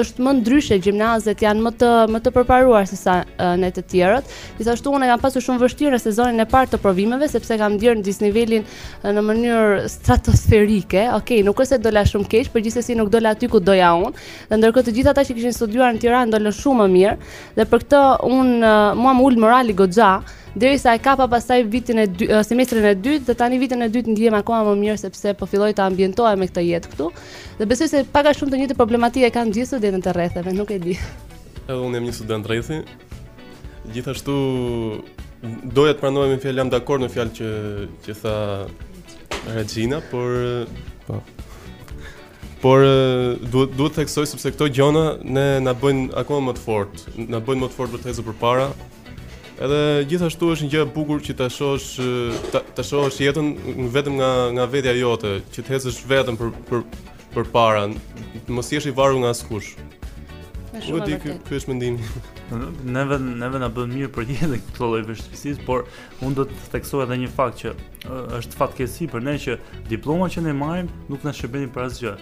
është më ndryshe, gjimnazet janë më të më të përparuar se sa në të tjerët. Gjithashtu unë kam pasur shumë vështirë në sezonin e parë të provimeve sepse kam ndjerë disnivelin në mënyrë stratosferike. Okej, okay, nuk është se dola shumë keq, por gjithsesi nuk dola aty ku doja unë. Dhe ndërkohë të gjithë ata që kishin studiuar në Tiranë dolën shumë më mirë dhe për këtë unë mua më ul morali goxha derisa e kapa pastaj vitin e dy, semestrin e dytë dhe tani vitin e dytë ndihem akoma më mirë sepse po filloj të ambientohem me këtë jetë këtu. Dhe besoj se pak a shumë të njëjtë problematikë kanë gjithë studentët e rretheve, nuk e di. Edhe unë jam një student rrethi, Gjithashtu doja të pranoj me fjalë jam dakord në fjalë që që tha Rexhina, por po. Por duhet duhet të theksoj sepse këto gjëna ne na bëjnë akoma më të fortë, na bëjnë më të fortë për të ecur përpara. Edhe gjithashtu është një gjë e bukur që ta shohësh ta, ta shohësh jetën vetëm nga nga vetja jote, që të ecësh vetëm për për përpara, të mos jesh i varur nga askush. Është shumë e vërtetë. Ky është mendimi. Ne vetë ne vetë na bën mirë për jetën këto lloj vështirësish, por unë do të theksoj edhe një fakt që është fatkeqësi për ne që diploma që ne marrim nuk na shërben për asgjë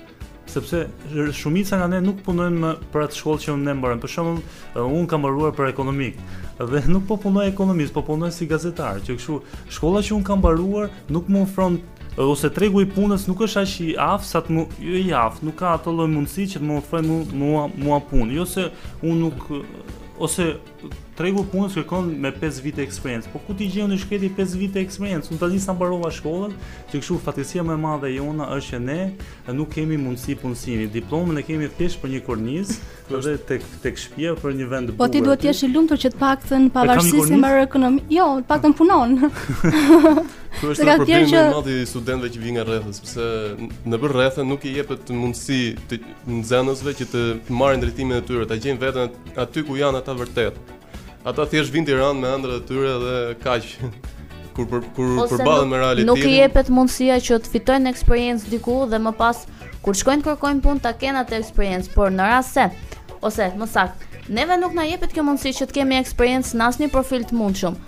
sepse shumica nga ne nuk punojnë më për atë shkollë që unë ne mbarojmë. Për shembull, unë kam mbaruar për ekonomik dhe nuk po punoj ekonomist, po punoj si gazetar, që kështu shkolla që unë kam mbaruar nuk më ofron Edhe ose tregu i punës nuk është aq i aftë sa të më jo i aftë, nuk ka atë lloj mundësi që të më ofrojë mua mua, mua punë. Jo se unë nuk ose tregu punës kërkon me 5 vite eksperiencë. Po ku t'i gjej unë i shkreti 5 vite eksperiencë? Unë tani sa mbarova shkollën, që kështu fatkeqësia më e madhe jona është që ne nuk kemi mundësi punësimi. Diplomën e kemi thjesht për një kornizë, Dhe tek tek shtëpia për një vend të bukur. Po ti duhet të jesh i lumtur që të paktën pavarësisht se mbarove ekonomi. Jo, të paktën punon. Kjo është një problem që... i madh i studentëve që vijnë nga rrethet, sepse nëpër rrethet nuk i jepet mundësia nxënësve që të marrin drejtimin e tyre, ta gjejnë veten aty ku janë ata vërtet. Ata thjesht vijnë Tiranë me ëndrrat e tyre dhe kaq. Kur për, kur përballen me realitetin, nuk i jepet mundësia që të fitojnë eksperiencë diku dhe më pas kur shkojnë të kërkojnë punë ta kenë atë eksperiencë, por në rast se ose më saktë, neve nuk na jepet kjo mundësi që të kemi eksperiencë në asnjë profil të mundshëm.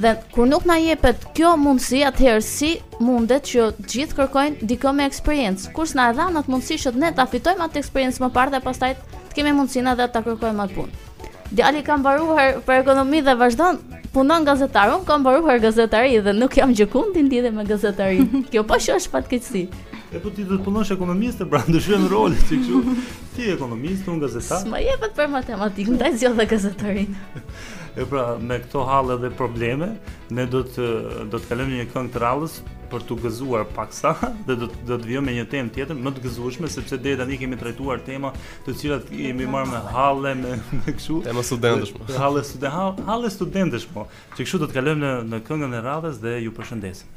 Dhe kur nuk na jepet kjo mundësi, atëherë si mundet që të gjithë kërkojnë dikë me eksperiencë? Kur s'na e japin atë mundësi që ne ta fitojmë atë eksperiencë më parë dhe pastaj të kemi mundësinë edhe ta kërkojmë atë punë. Djali ka mbaruar për ekonomi dhe vazhdon punon gazetar. Unë kam mbaruar gazetari dhe nuk jam gjëkundi lidhje me gazetarinë. Kjo po që është fatkeqësi. E po ti do të punosh ekonomiste, pra ndryshon roli ti kështu. Ti ekonomist, unë gazetar. S'më jepet për matematikë, ndaj zgjodha gazetarinë. E pra, me këto halle dhe probleme, ne do të do të kalojmë një këngë të radhës për t'u gëzuar paksa dhe do të do të vijmë me një temë tjetër më të gëzueshme sepse deri tani kemi trajtuar tema të cilat jemi marrë me halle me me kështu tema studentësh po halle student halle studentësh po që kështu do të kalojmë në në këngën e radhës dhe ju përshëndesim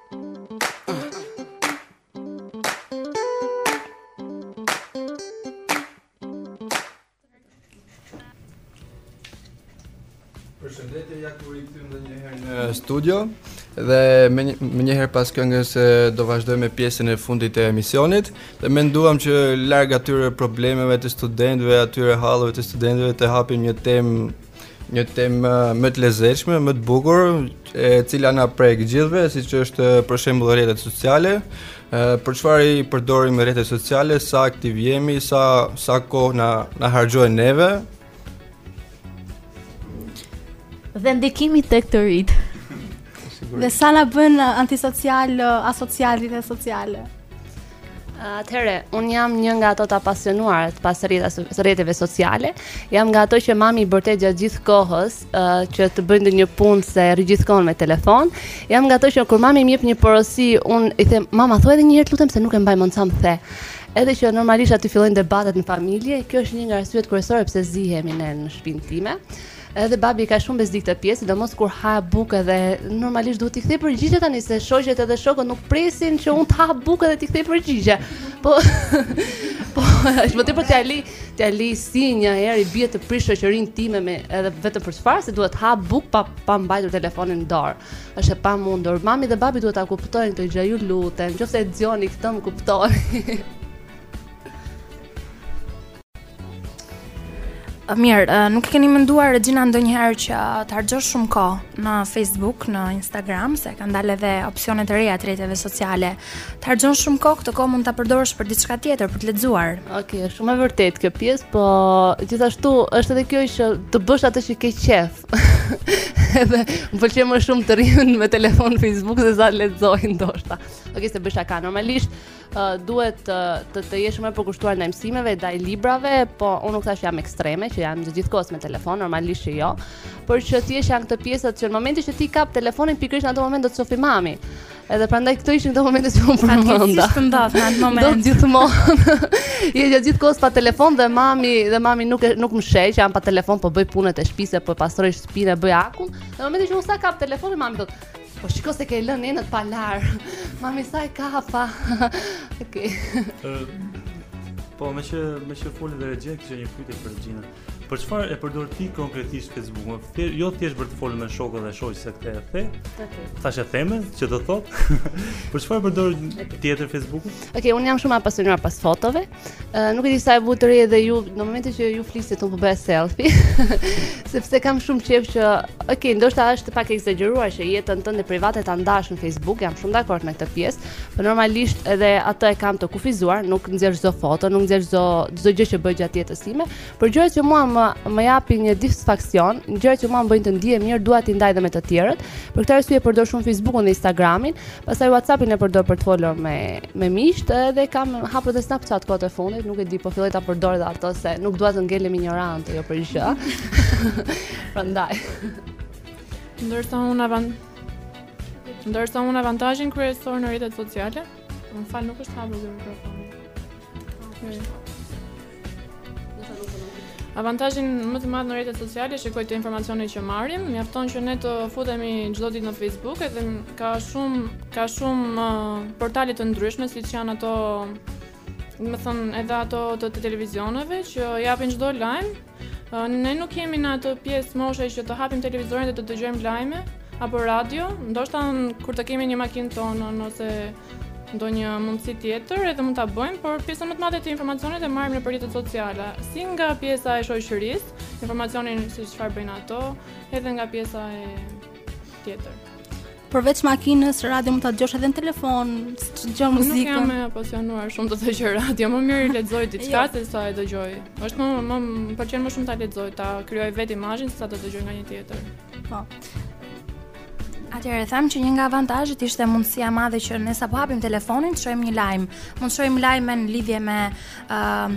Përshëndetje, ja ku u rikthyem dhe njëherë në studio Dhe menjëherë pas këngës do vazhdojmë me pjesën e fundit të emisionit Dhe menduam që larg atyre problemeve të studentëve, atyre halleve të studentëve të hapim një temë Një temë më të lezetshme, më të bukur, e cila na prek gjithëve, siç është për shembull rrjetet sociale, për çfarë i përdorim rrjetet sociale, sa aktiv jemi, sa sa kohë na na harxhojnë neve. Dhe ndikimi tek të rinjtë. Dhe sa na bën antisocial, asocial, rrjetet sociale. Atëherë, un jam një nga ato të apasionuarat pas rrjeteve sociale. Jam nga ato që mami i bërtet gjatë gjithë kohës uh, që të bëj ndonjë punë se rri gjithë kohën me telefon. Jam nga ato që kur mami më jep një porosi, un i them, "Mama, thuaj edhe një herë lutem se nuk e mbaj mend ça më the." Edhe që normalisht aty fillojnë debatet në familje, kjo është një nga arsyet kryesore pse zihemi ne në shtëpinë time. Edhe babi e ka shumë bezdi këtë pjesë, sidomos kur ha bukë dhe normalisht duhet t'i kthej përgjigje tani se shoqet edhe shokët nuk presin që unë të ha bukë dhe t'i kthej përgjigje. Po po është më tepër t'ia lë, t'ia lë seen një herë i bie të prish shoqërinë time me edhe vetëm për çfarë se duhet të ha bukë pa pa mbajtur telefonin në dorë. Është e pamundur. Mami dhe babi duhet ta kuptojnë këtë gjë, ju lutem. Nëse e dëgjoni këtë, më kuptoni. Mirë, nuk e keni menduar Rexhina ndonjëherë që të harxhosh shumë kohë në Facebook, në Instagram, se kanë dalë edhe opsione të reja të rrjeteve sociale. Të harxhon shumë kohë, këtë kohë mund ta përdorësh për diçka tjetër, për të lexuar. Okej, okay, shumë e vërtetë kjo pjesë, po gjithashtu është edhe kjo që të bësh atë që ke qejf. Edhe më pëlqen më shumë të rri në telefon Facebook sesa të lexoj ndoshta. Okej, okay, se bëj shaka normalisht. uh, duhet të të, të jesh më e përkushtuar ndaj mësimeve, ndaj librave, po unë nuk thash jam ekstreme që jam gjithkohës me telefon, normalisht që jo. Por që ti e di janë këto pjesat që në momentin që ti kap telefonin pikërisht në atë moment do të shofi mami. Edhe prandaj këto ishin këto momente që unë përmenda. Sa të ndodhë në atë moment. Do gjithmonë. Je gjatë gjithë kohës pa telefon dhe mami dhe mami nuk e, nuk më sheh që jam pa telefon, po bëj punët e shtëpisë, po pastroj shtëpinë, bëj akun. Në momentin që unë sa kap telefonin, mami thotë, Po shiko se ke lënë enët pa lar. Mami sa e kapa. Okej. Po meqë meqë foli dhe Regi, kisha një pyetje për Rexhinën. Për çfarë e përdor ti konkretisht Facebook-un? Thjesht jo thjesht për të folur me shokët dhe shoqet se këtë e the. Okej. Ta shohim çfarë do thotë. për çfarë përdor tjetër Facebook-un? Okej, okay, un jam shumë e apasionuar pas fotove. Uh, nuk e di sa e vutë re dhe ju në momentin që ju flisni unë po bëja selfie. Sepse kam shumë qejf që, okej, ndoshta është pak e ekzagjeruar që jetën tënde private ta ndash në Facebook, jam shumë dakord me këtë pjesë, por normalisht edhe atë e kam të kufizuar, nuk nxjerr çdo foto, nuk nxjerr çdo çdo gjë që bëj gjatë jetës sime, Por gjërat që mua më më japin sodisfaksion, gjërat që mua më bëjnë të ndihem mirë, dua t'i ndaj dhe me të tjerët. Për këtë arsye përdor shumë Facebookun dhe Instagramin, pastaj WhatsAppin e përdor për të folur me me miqtë dhe kam hapur dhe Snapchat kohët e fundit, nuk e di, po filloj ta përdor edhe atë se nuk dua të ngelem injorante jo për gjë. Prandaj. Ndërsa unë avant Ndërsa unë avantazhin kryesor në rrjetet sociale, më fal nuk është hapur dhe mikrofoni. Okay. Avantazhin më të madh në rrjetet sociale shikoj te informacionet që marrim, mjafton që ne të futemi çdo ditë në Facebook edhe ka shumë ka shumë uh, portale të ndryshme siç janë ato domethënë edhe ato të, të televizioneve që japin çdo lajm. Uh, ne nuk jemi në atë pjesë moshe që të hapim televizorin dhe të dëgjojmë lajme apo radio, ndoshta kur të kemi një makinë tonë ose ndonjë mundësi tjetër edhe mund ta bëjmë, por pjesën më të madhe të informacionit e marrim nëpër rrjetet sociale, si nga pjesa e shoqërisë, informacionin se çfarë bëjnë ato, edhe nga pjesa tjetër. Përveç makinës, radio mund ta dëgjosh edhe në telefon, siç dëgjon muzikën. Nuk jam e apasionuar shumë të dëgjoj radio, më mirë lexoj diçka jo. se sa e dëgjoj. Është më më pëlqen më shumë ta lexoj, ta krijoj vetë imazhin se sa ta dëgjoj nga një tjetër. Po. Atëherë thamë që një nga avantazhet ishte mundësia e madhe që ne sapo hapim telefonin, të shohim një lajm. Mund të shohim lajme në lidhje me ë uh,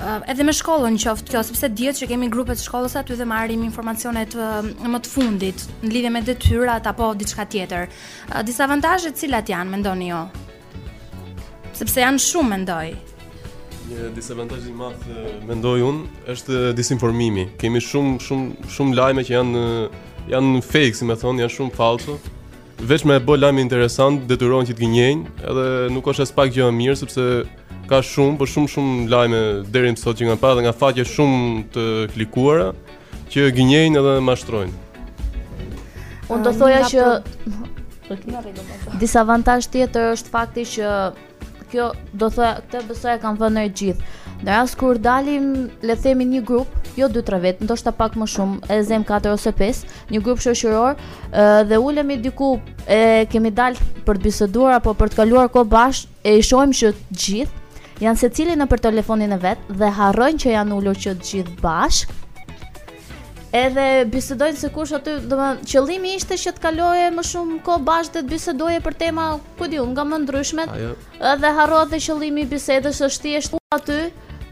uh, edhe me shkollën qoftë kjo, sepse dihet që kemi grupe të shkollës aty dhe marrim informacionet më të fundit në lidhje me detyrat apo diçka tjetër. Uh, Disavantazhet cilat janë, mendoni ju? Jo? Sepse janë shumë mendoj. Një disavantazh i madh mendoj un është disinformimi. Kemi shumë shumë shumë lajme që janë janë fake, si më thon, janë shumë fallso. Veç me e bë lajmin interesant, detyrohen që të gënjejnë, edhe nuk është aspak gjë e mirë sepse ka shumë, po shumë shumë lajme deri më sot që kam pa dhe nga faqe shumë të klikuara. Që gënjejnë edhe mashtrojnë. Unë do thoja që disavantazh tjetër është fakti që kjo do thoja këtë besoj e kanë vënë re të gjithë. Në rast kur dalim, le të themi një grup, jo 2-3 vet, ndoshta pak më shumë, e zem 4 ose 5, një grup shoqëror, dhe ulemi diku, e kemi dalë për të biseduar apo për të kaluar kohë bashkë, E i shohim që të gjithë janë secili nëpër telefonin e vet dhe harrojnë që janë ulur që të gjithë bashkë. Edhe bisedojnë se kush aty, do të qëllimi ishte që të kaloje më shumë kohë bashkë dhe të bisedoje për tema, ku di un, nga më të ndryshmet. Edhe harrohet dhe qëllimi i bisedës është thjesht aty,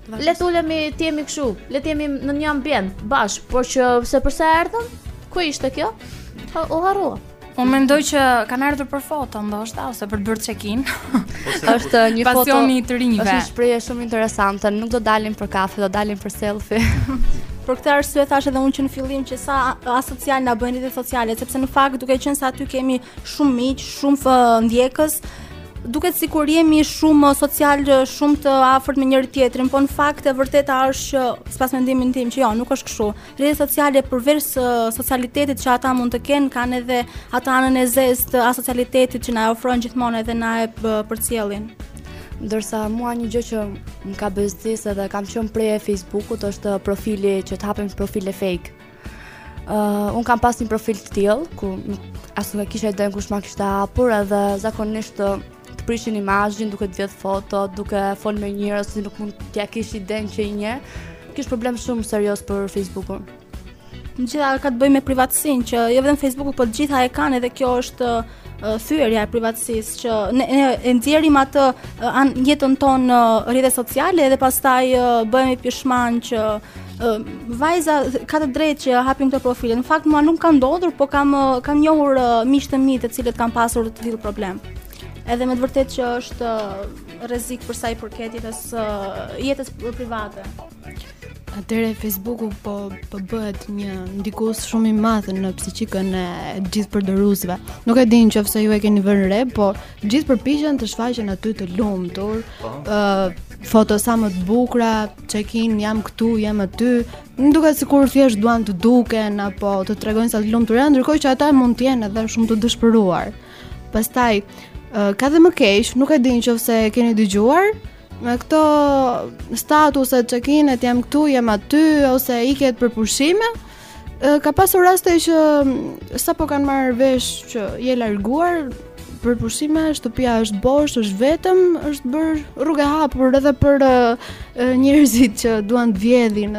Le të ulemi të jemi kështu, le të jemi në një ambient bashk, por që se përse erdhëm? Ku ishte kjo? Ha, u harrua. Unë mendoj që kanë ardhur për foto ndoshta ose për të bërë check-in. Është një fotopasioni i të rinjve. Është një shprehje shumë interesante. Nuk do dalim për kafe, do dalim për selfie. Për këtë arsye thashë edhe unë që në fillim që sa asocial na bëjnë rrjetet sociale, sepse në fakt duke qenë se aty kemi shumë miq, shumë ndjekës, duket sikur jemi shumë social, shumë të afërt me njëri-tjetrin, por në fakt e vërteta është që sipas mendimit tim që jo, nuk është kështu. Rrjetet sociale përveç socialitetit që ata mund të kenë, kanë edhe atë anën e zezë të asocialitetit që na e ofrojnë gjithmonë edhe na e përcjellin. Ndërsa mua një gjë që më ka bezdis edhe kam qenë pre e Facebookut është profili që të hapin profile fake. Uh, unë kam pas një profil të tillë ku as nuk e kisha idenë kush ma kishte hapur edhe zakonisht të prishin imazhin duke të vjedh foto, duke fol me njerëz që nuk mund t'ia kish idenë që i nje, kjo ësht problem shumë serioz për Facebookun. Në të gjitha ka të bëjë me privatësinë, që jo vetëm Facebooku, po të gjitha e kanë edhe kjo është thyerja e privatësisë që ne, ne e nxjerrim atë an, jetën tonë në rrjetet sociale dhe pastaj bëhemi pishman që vajza ka të drejtë që hapin këto profile. Në fakt mua nuk më ka ndodhur, po kam kam njohur miq të mi të cilët kanë pasur të tillë problem. Edhe me të vërtetë që është rrezik për sa i përket jetës jetës private. Atëhere Facebooku po po bëhet një ndikues shumë i madh në psikikën e gjithë përdoruesve. Nuk e di në qoftë se ju e keni vënë re, po gjithë përpiqen të shfaqen aty të lumtur, po. ë foto sa më të bukura, check in, jam këtu, jam aty, më duket sikur thjesht duan të duken apo të tregojnë sa të lumtur janë, ndërkohë që ata mund të jenë edhe shumë të dëshpëruar. Pastaj ka dhe më keq, nuk e di në qoftë se e keni dëgjuar, me këto statuse check-in-et jam këtu, jam aty ose iket për pushime, Ka pasur raste që sapo kanë marrë vesh që je larguar për pushime, shtëpia është bosh, është vetëm, është bërë rrugë e hapur edhe për uh, njerëzit që duan të vjedhin.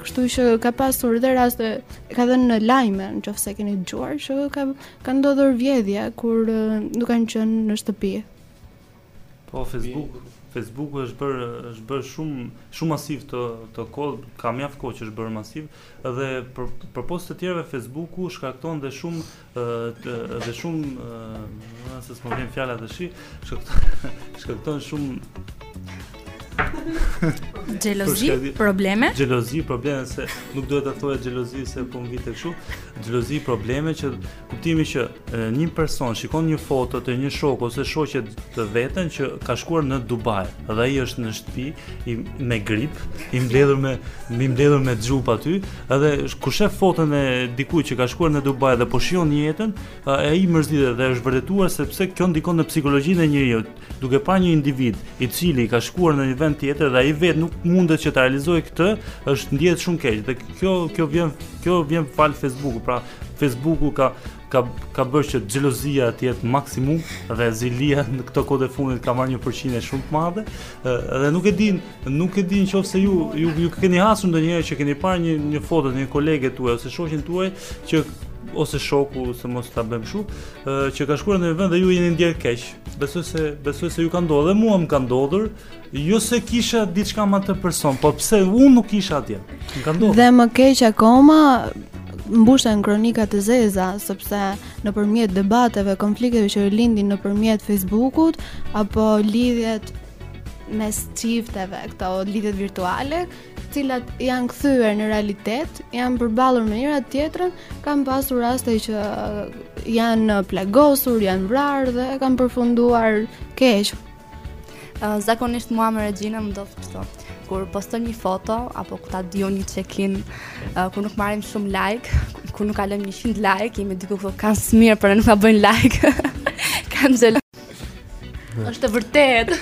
Kështu që ka pasur dhe raste, ka dhënë në lajme, në qoftë se keni dëgjuar, që ka, ka ndodhur vjedhja, kur uh, nuk kanë qenë në shtëpi. Po Facebook, Facebooku është bër është bër shumë shumë masiv të të kohë, ka mjaft kohë që është bërë masiv dhe për përpos të tjerave Facebooku shkakton dhe shumë ë dhe shumë ë se s'po më vjen fjala tashi, shkakton shkakton shumë Xhelozi, probleme? Xhelozi, probleme se nuk duhet ta thoja xhelozi se po ngjitet kështu. Xhelozi, probleme që Kuptimi që një person shikon një foto të një shoku ose shoqe të veten që ka shkuar në Dubai dhe ai është në shtëpi i, me grip, i mbledhur me i mbledhur me xhup aty, edhe kur shef foton e dikujt që ka shkuar në Dubai dhe po shijon jetën, ai mërzitet dhe është vërtetuar sepse kjo ndikon në psikologjinë e njeriu. Duke parë një individ i cili ka shkuar në një vend tjetër dhe ai vetë nuk mundet që ta realizojë këtë, është ndjehet shumë keq dhe kjo kjo vjen kjo vjen falë Facebooku, pra Facebooku ka ka ka bërë që xhelozia të jetë maksimum dhe zilia në këto kohët e fundit ka marrë një përqindje shumë të madhe dhe nuk e di nuk e di në qoftë se ju ju ju keni hasur ndonjëherë që keni parë një një foto të një kolege tuaj ose shoqen tuaj që ose shoku se mos ta bëjmë kështu, që ka shkuar në një vend dhe ju jeni ndjerë keq. Besoj se besoj se ju ka ndodhur dhe mua më ka ndodhur, Jo se kisha diçka me atë person, po pse unë nuk isha atje? Më ka ndodhur. Dhe më keq akoma mbushen kronika të zeza sepse nëpërmjet debateve, konflikteve që lindin nëpërmjet Facebookut apo lidhjet mes çifteve, këto lidhjet virtuale, të cilat janë kthyer në realitet, janë përballur me njëra tjetrën, kanë pasur raste që janë plagosur, janë vrarë dhe kanë përfunduar keq Zakonisht mua me Regjinën më ndodh kështu. Kur postojmë një foto apo ku ta di unë një check-in, uh, kur nuk marrim shumë like, kur nuk kalojmë 100 like, jemi të dyja këto kanë smirë po nuk na bëjnë like. kanë xhel. Është e vërtetë.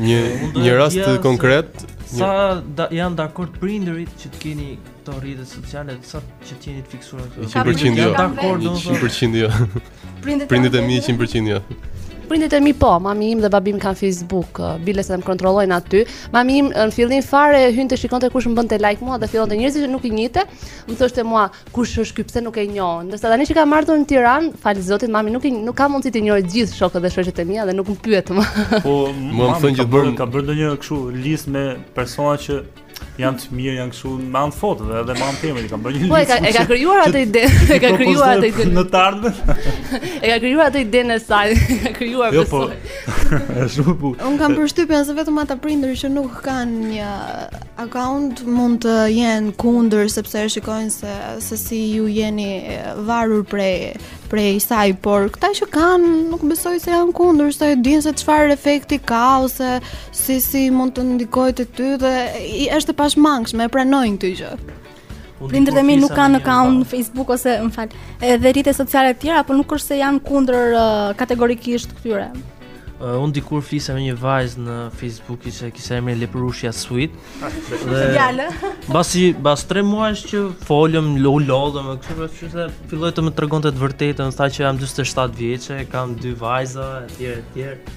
një një rast të konkret, një... sa da, janë dakord prindërit që të keni këto rrjete sociale, sa që të jeni të fiksuar këtu. 100% jo. 100% jo. Prindit Prindit e mi 100% jo. Prindit e mi po, mami im dhe babi im kanë Facebook, uh, bile dhe më kontrollojnë aty. Mami im në fillim fare hynte shikonte kush më bënte like mua dhe fillonte njerëzit që nuk i njihte, më thoshte mua kush është ky pse nuk e njoh. Ndërsa tani që kam ardhur në Tiranë, falë Zotit, mami nuk i nuk ka mundësi të njohë gjithë shokët dhe shoqet e mia dhe nuk më pyet më. Po, më thotë që bën ka bërë ndonjë kështu listë me persona që janë të mirë, janë kështu me anë foto dhe edhe me anë teme i ka bërë një po, listë. Po e ka krijuar atë ide, e ka krijuar atë ide. Në të ardhmen. E ka krijuar atë ide në saj, e ka krijuar jo, po. Është shumë bukur. Unë kam përshtypjen se vetëm ata prindër që nuk kanë një account mund të jenë kundër sepse e shikojnë se se si ju jeni varur prej prej saj, por këta që kanë nuk besoj se janë kundër, se e dinë se çfarë efekti ka ose Si si mund të ndikojë te ty dhe është e pashmangshme, e pranojnë këtë gjë. Prindërit e mi nuk kanë account në Facebook ose, më fal, edhe rrjete sociale të tjera, por nuk është se janë kundër uh, kategorikisht këtyre. Uh, unë dikur flisa me një vajzë në Facebook që kishte emrin Lepurushja Sweet. Dhe djalë. Mbasi mbas 3 muajsh që folëm, u lodhëm, kështu pra që se filloi të më tregonte të vërtetën, tha që jam 47 vjeçe, kam dy vajza etj etj.